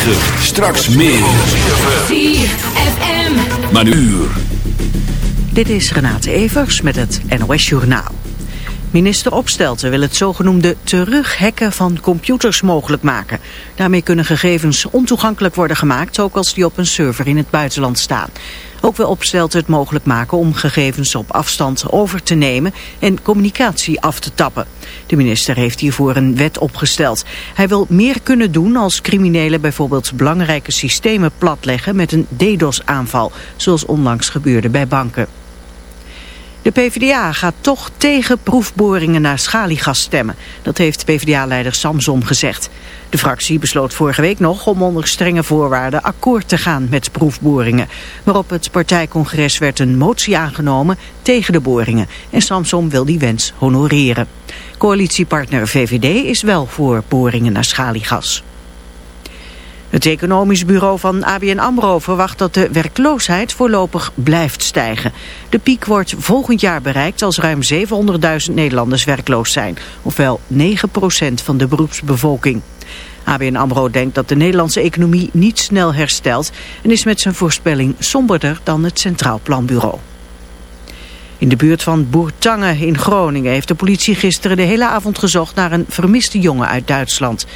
106.9. Straks meer. 4FM. Maar nu uur. Dit is Renate Evers met het NOS Journaal. Minister Opstelten wil het zogenoemde terughacken van computers mogelijk maken. Daarmee kunnen gegevens ontoegankelijk worden gemaakt, ook als die op een server in het buitenland staan. Ook wil Opstelten het mogelijk maken om gegevens op afstand over te nemen en communicatie af te tappen. De minister heeft hiervoor een wet opgesteld. Hij wil meer kunnen doen als criminelen bijvoorbeeld belangrijke systemen platleggen met een DDoS-aanval, zoals onlangs gebeurde bij banken. De PvdA gaat toch tegen proefboringen naar schaliegas stemmen. Dat heeft PvdA-leider Samsom gezegd. De fractie besloot vorige week nog om onder strenge voorwaarden akkoord te gaan met proefboringen. Maar op het partijcongres werd een motie aangenomen tegen de boringen. En Samsom wil die wens honoreren. Coalitiepartner VVD is wel voor boringen naar schaliegas. Het economisch bureau van ABN AMRO verwacht dat de werkloosheid voorlopig blijft stijgen. De piek wordt volgend jaar bereikt als ruim 700.000 Nederlanders werkloos zijn, ofwel 9% van de beroepsbevolking. ABN AMRO denkt dat de Nederlandse economie niet snel herstelt en is met zijn voorspelling somberder dan het Centraal Planbureau. In de buurt van Boertangen in Groningen heeft de politie gisteren de hele avond gezocht naar een vermiste jongen uit Duitsland.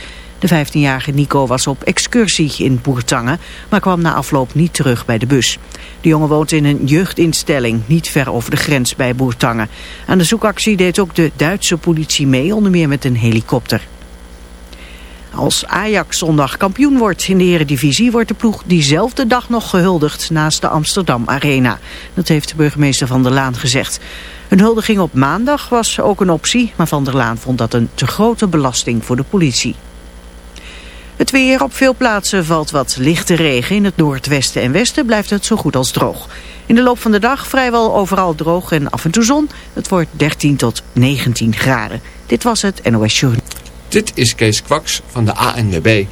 De 15-jarige Nico was op excursie in Boertangen, maar kwam na afloop niet terug bij de bus. De jongen woont in een jeugdinstelling, niet ver over de grens bij Boertangen. Aan de zoekactie deed ook de Duitse politie mee, onder meer met een helikopter. Als Ajax zondag kampioen wordt in de eredivisie wordt de ploeg diezelfde dag nog gehuldigd naast de Amsterdam Arena. Dat heeft de burgemeester Van der Laan gezegd. Een huldiging op maandag was ook een optie, maar Van der Laan vond dat een te grote belasting voor de politie. Het weer op veel plaatsen valt wat lichte regen. In het noordwesten en westen blijft het zo goed als droog. In de loop van de dag vrijwel overal droog en af en toe zon. Het wordt 13 tot 19 graden. Dit was het NOS Journal. Dit is Kees Kwaks van de ANWB.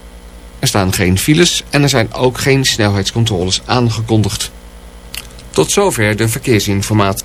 Er staan geen files en er zijn ook geen snelheidscontroles aangekondigd. Tot zover de verkeersinformatie.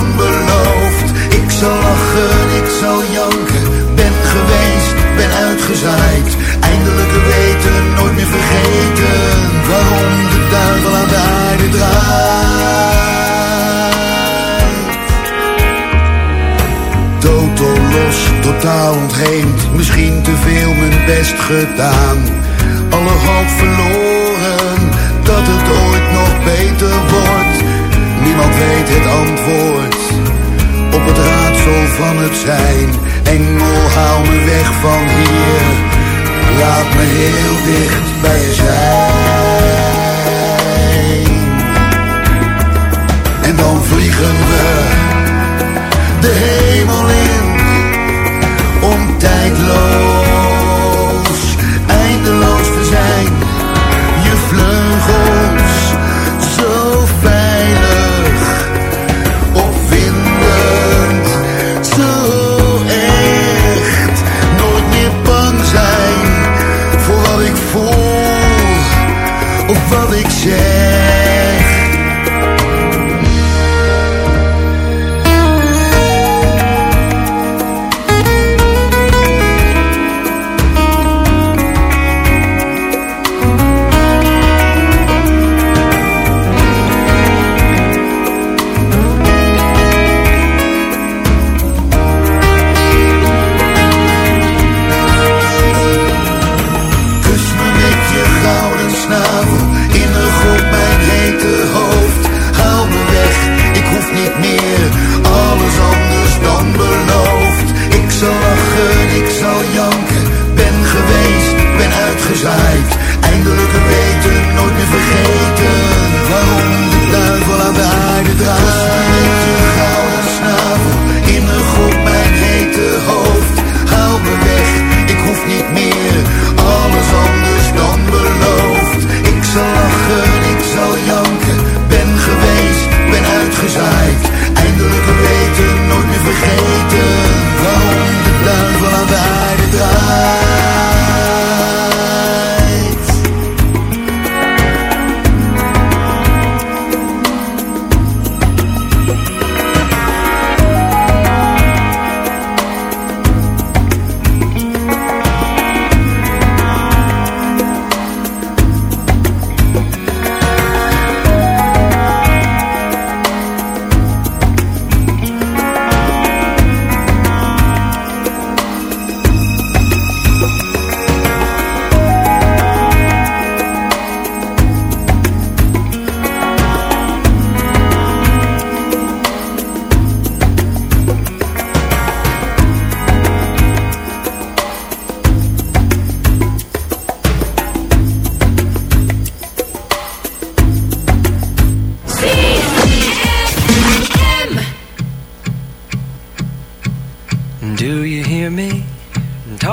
Eindelijk weten, nooit meer vergeten, waarom de duivel aan de aarde draait. Totaal los, totaal ontheemd, misschien te veel mijn best gedaan. Alle hoop verloren, dat het ooit nog beter wordt. Niemand weet het antwoord op het raadsel van het zijn. Engel, haal me weg van hier, laat me heel dicht bij je zijn. En dan vliegen we de hemel in om tijdloos,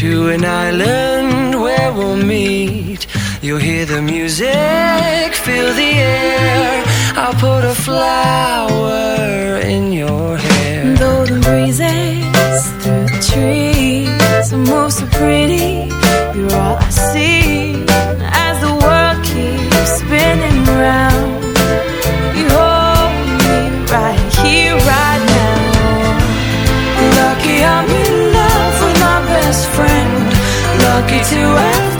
to an island where we'll meet. You'll hear the music, feel the air. I'll put a flower in your hair. Though the breezes through the trees move so pretty. You're all I see as the world keeps spinning round. lucky to have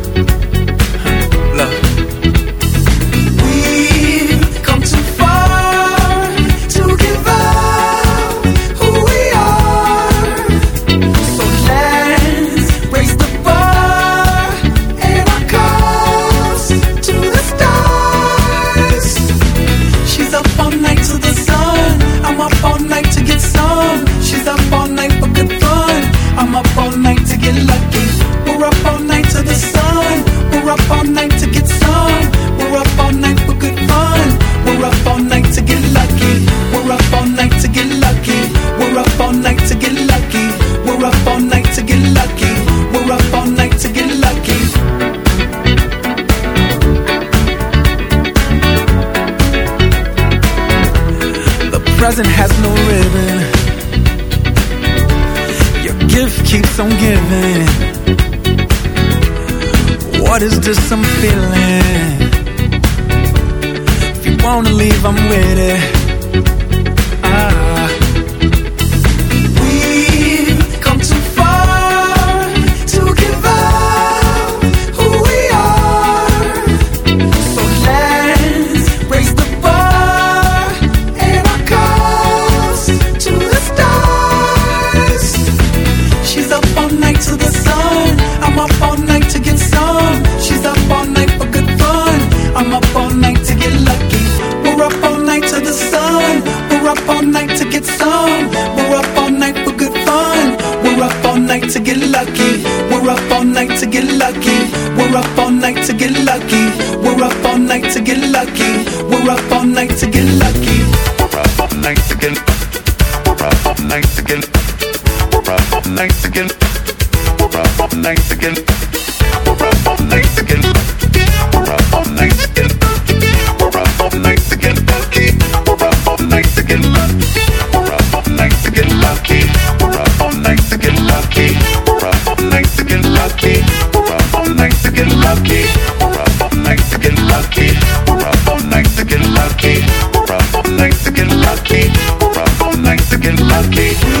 Nice again. We're nice again. We're nice again. We're nice again. We're nice again. We're nice again. We're up nice again. Lucky. We're up nice again. Lucky. We're up. Lucky. We're up. Lucky. We're up. Lucky. We're up. Lucky. We're up. Lucky. We're up. Lucky.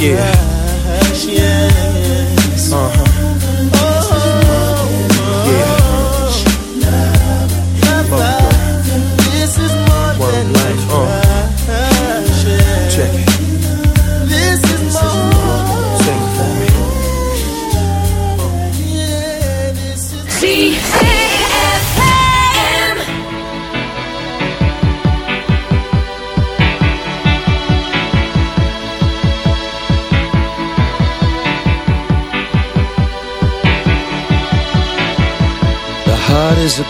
Yeah.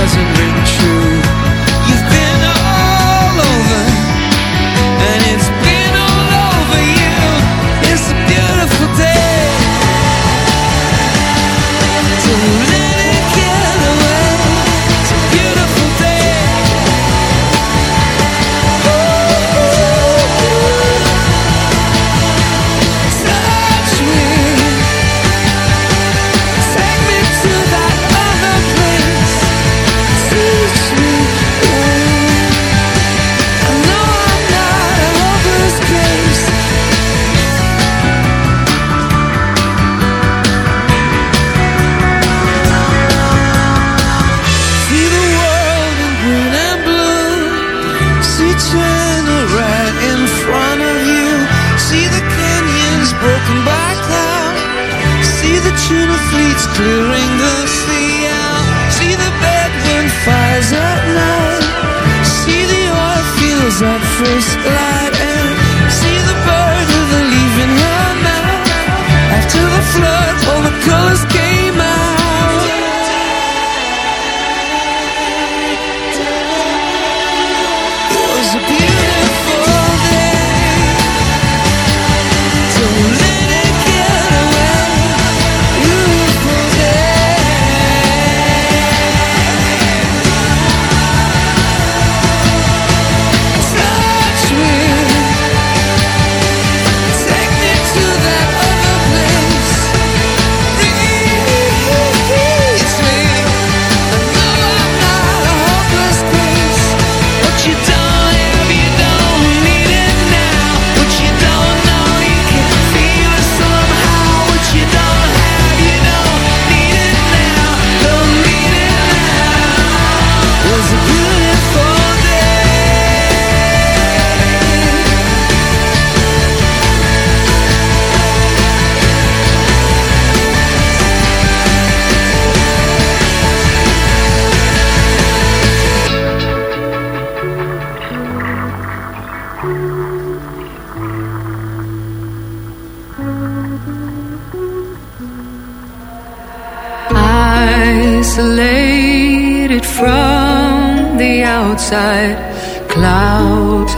doesn't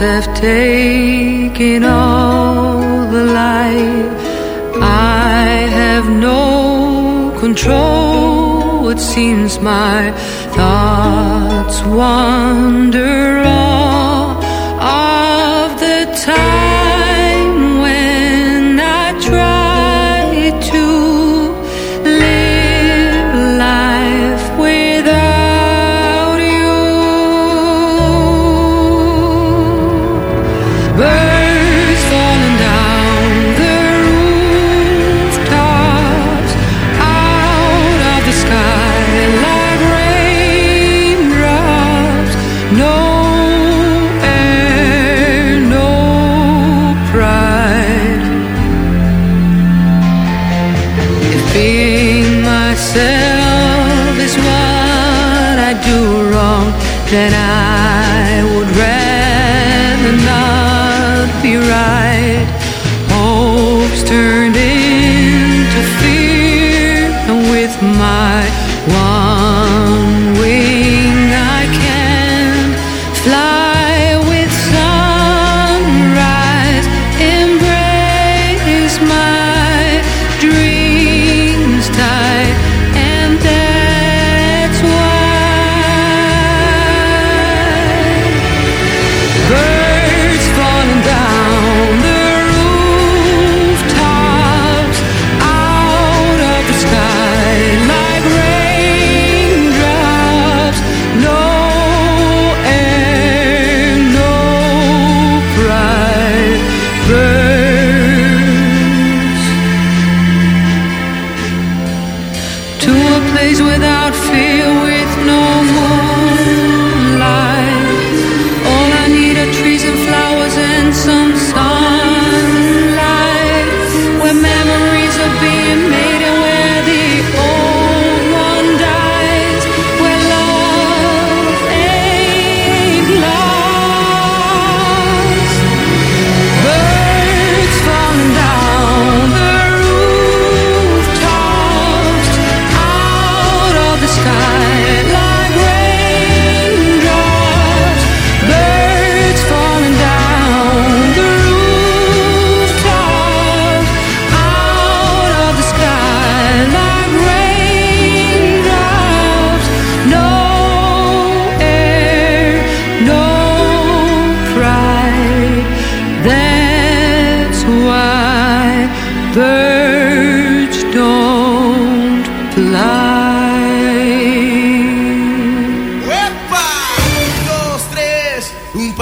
have taken all the life I have no control It seems my thoughts wander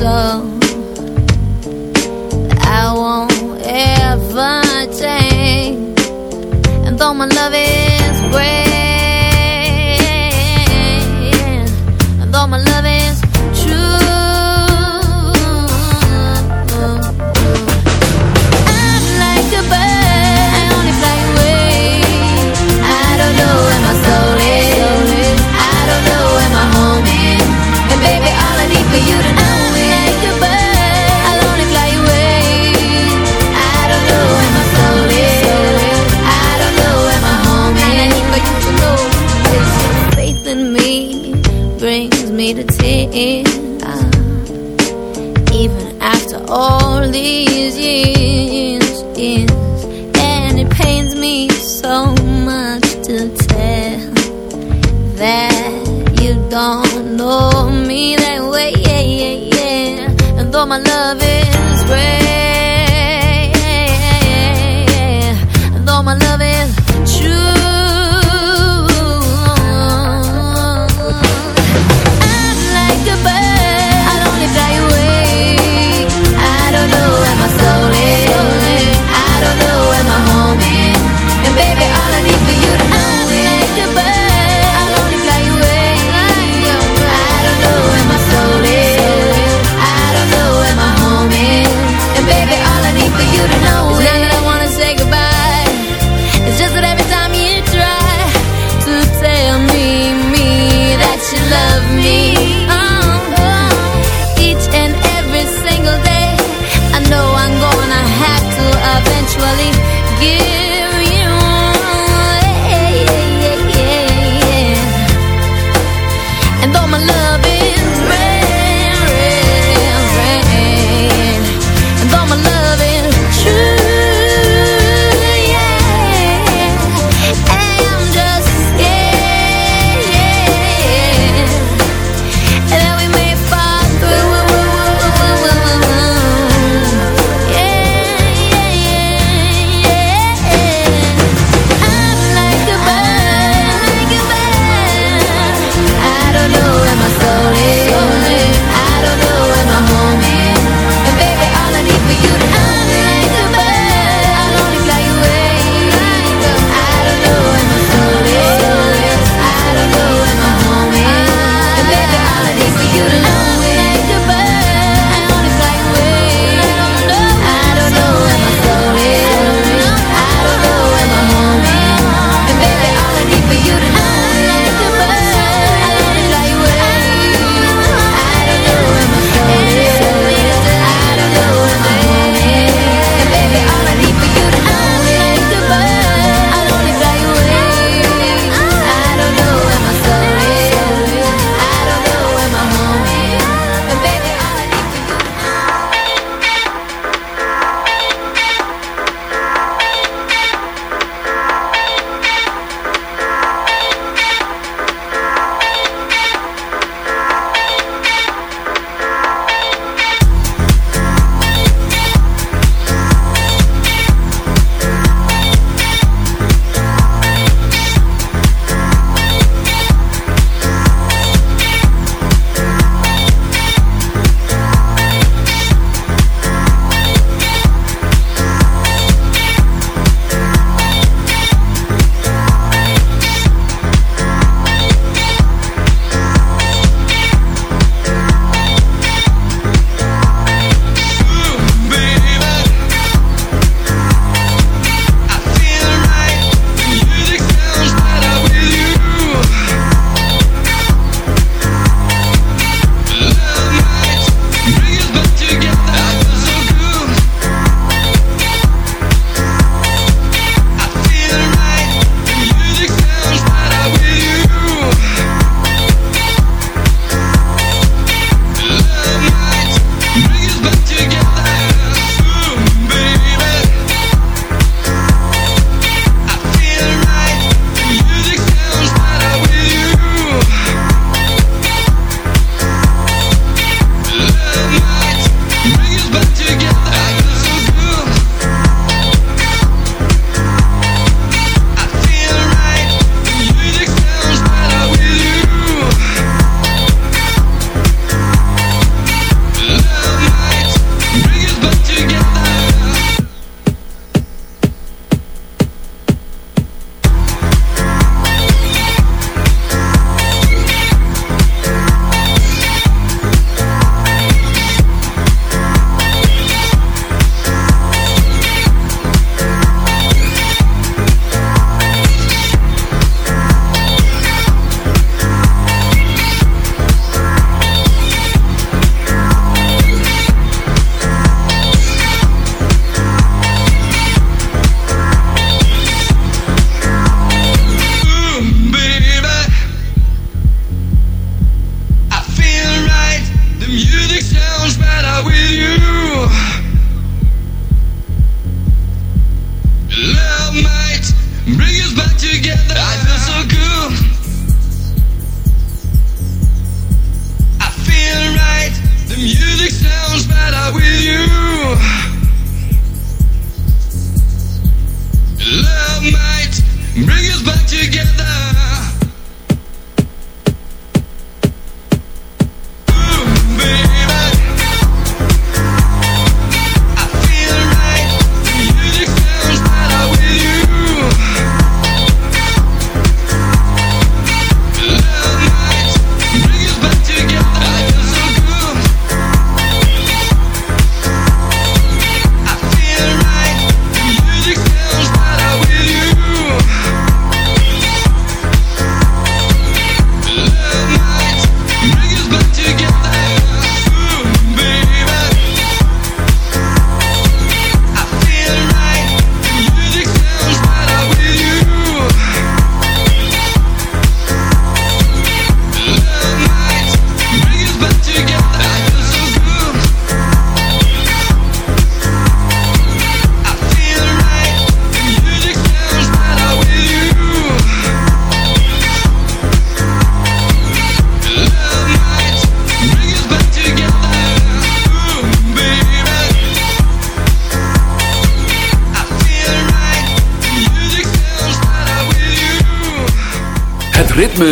Not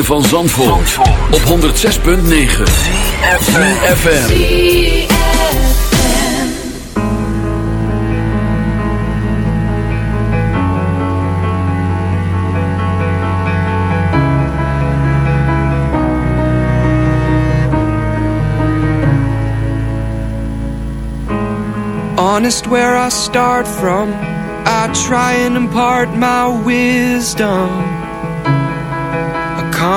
van Zandvoort, op 106.9 FM. honest where I start from. I try and impart my wisdom.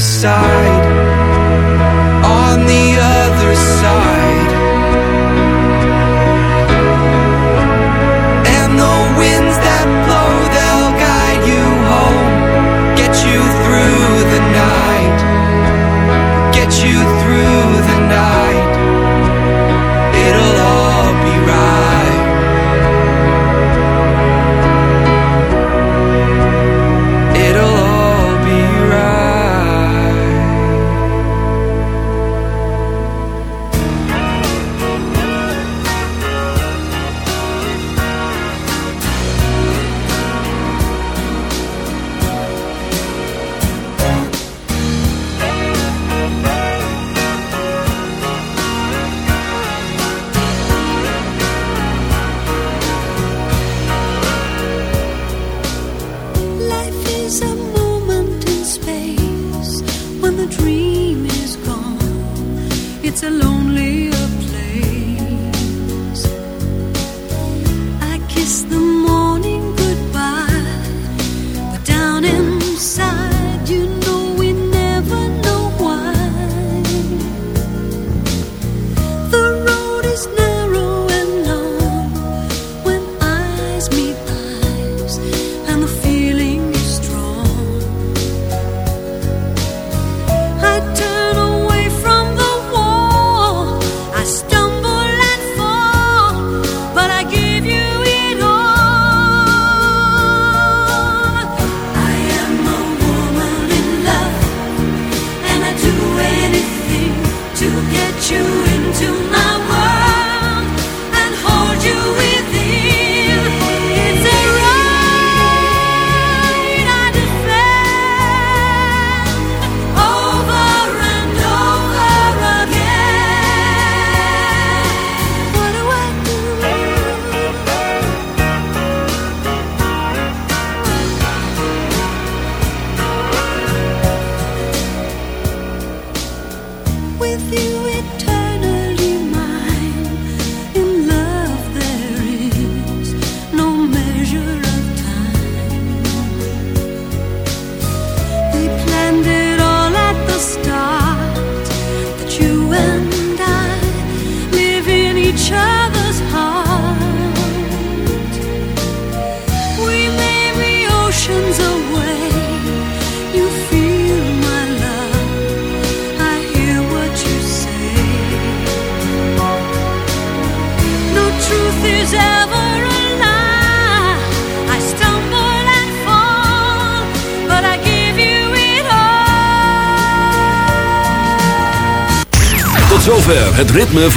side.